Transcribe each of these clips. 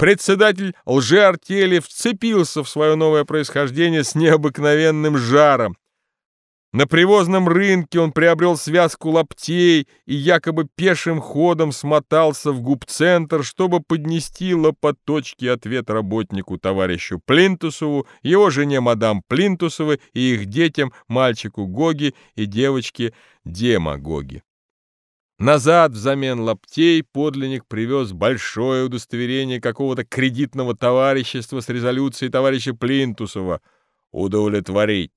Председатель лжеартели вцепился в свое новое происхождение с необыкновенным жаром. На привозном рынке он приобрел связку лаптей и якобы пешим ходом смотался в губцентр, чтобы поднести лопаточки ответ работнику товарищу Плинтусову, его жене мадам Плинтусовой и их детям, мальчику Гоги и девочке Демагоги. Назад взамен лаптей подлинник привез большое удостоверение какого-то кредитного товарищества с резолюцией товарища Плинтусова «Удовлетворить».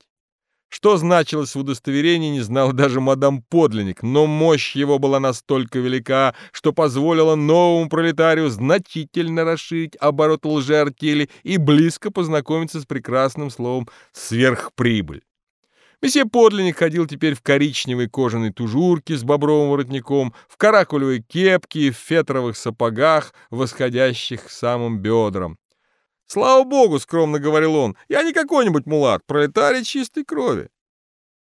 Что значилось в удостоверении, не знал даже мадам Подлинник, но мощь его была настолько велика, что позволила новому пролетарию значительно расширить оборот лжеартели и близко познакомиться с прекрасным словом «сверхприбыль». Месье Подлинник ходил теперь в коричневой кожаной тужурке с бобровым воротником, в каракулевой кепке и в фетровых сапогах, восходящих к самым бедрам. «Слава богу!» — скромно говорил он. «Я не какой-нибудь мулат, пролетарий чистой крови».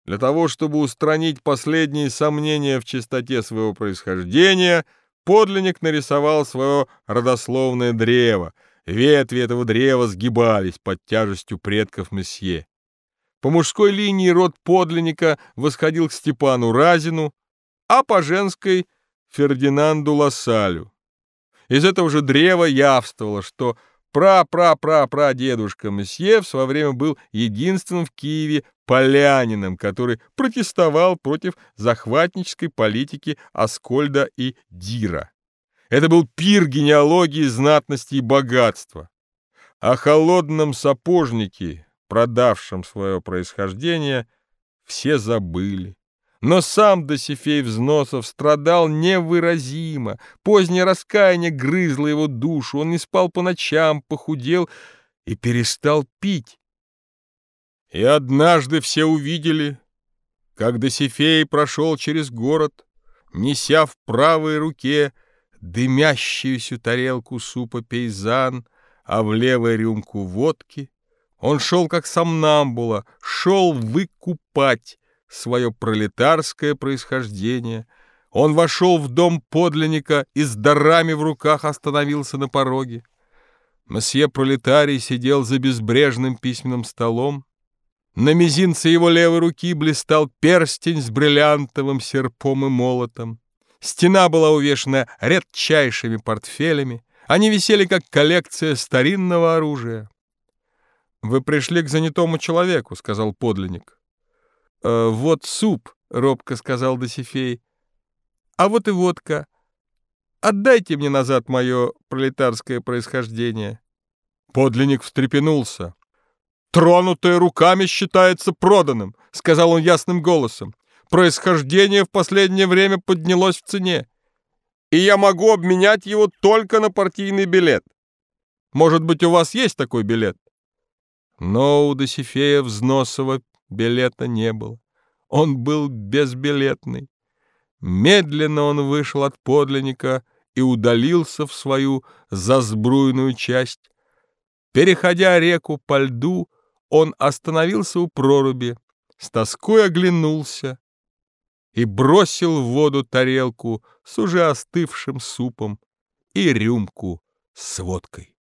Для того, чтобы устранить последние сомнения в чистоте своего происхождения, подлинник нарисовал свое родословное древо. Ветви этого древа сгибались под тяжестью предков месье. По мужской линии род подлинника восходил к Степану Разину, а по женской — Фердинанду Лассалю. Из этого же древа явствовало, что Пра-пра-пра-пра-дедушка месье в свое время был единственным в Киеве полянином, который протестовал против захватнической политики Аскольда и Дира. Это был пир генеалогии, знатности и богатства. О холодном сапожнике, продавшем свое происхождение, все забыли. Но сам Досифей Взносов страдал невыразимо. Позднее раскаяние грызло его душу. Он не спал по ночам, похудел и перестал пить. И однажды все увидели, как Досифей прошел через город, неся в правой руке дымящуюся тарелку супа пейзан, а в левой рюмку водки. Он шел как сомнамбула, шел выкупать, свое пролетарское происхождение. Он вошел в дом подлинника и с дарами в руках остановился на пороге. Мсье пролетарий сидел за безбрежным письменным столом. На мизинце его левой руки блистал перстень с бриллиантовым серпом и молотом. Стена была увешана редчайшими портфелями. Они висели как коллекция старинного оружия. «Вы пришли к занятому человеку», — сказал подлинник. «Э, «Вот суп», — робко сказал Досифей. «А вот и водка. Отдайте мне назад мое пролетарское происхождение». Подлинник встрепенулся. «Тронутое руками считается проданным», — сказал он ясным голосом. «Происхождение в последнее время поднялось в цене, и я могу обменять его только на партийный билет. Может быть, у вас есть такой билет?» Но у Досифея Взносова Билета не было. Он был безбилетный. Медленно он вышел от подлинника и удалился в свою засбруйную часть. Переходя реку по льду, он остановился у проруби, с тоской оглянулся и бросил в воду тарелку с уже остывшим супом и рюмку с водкой.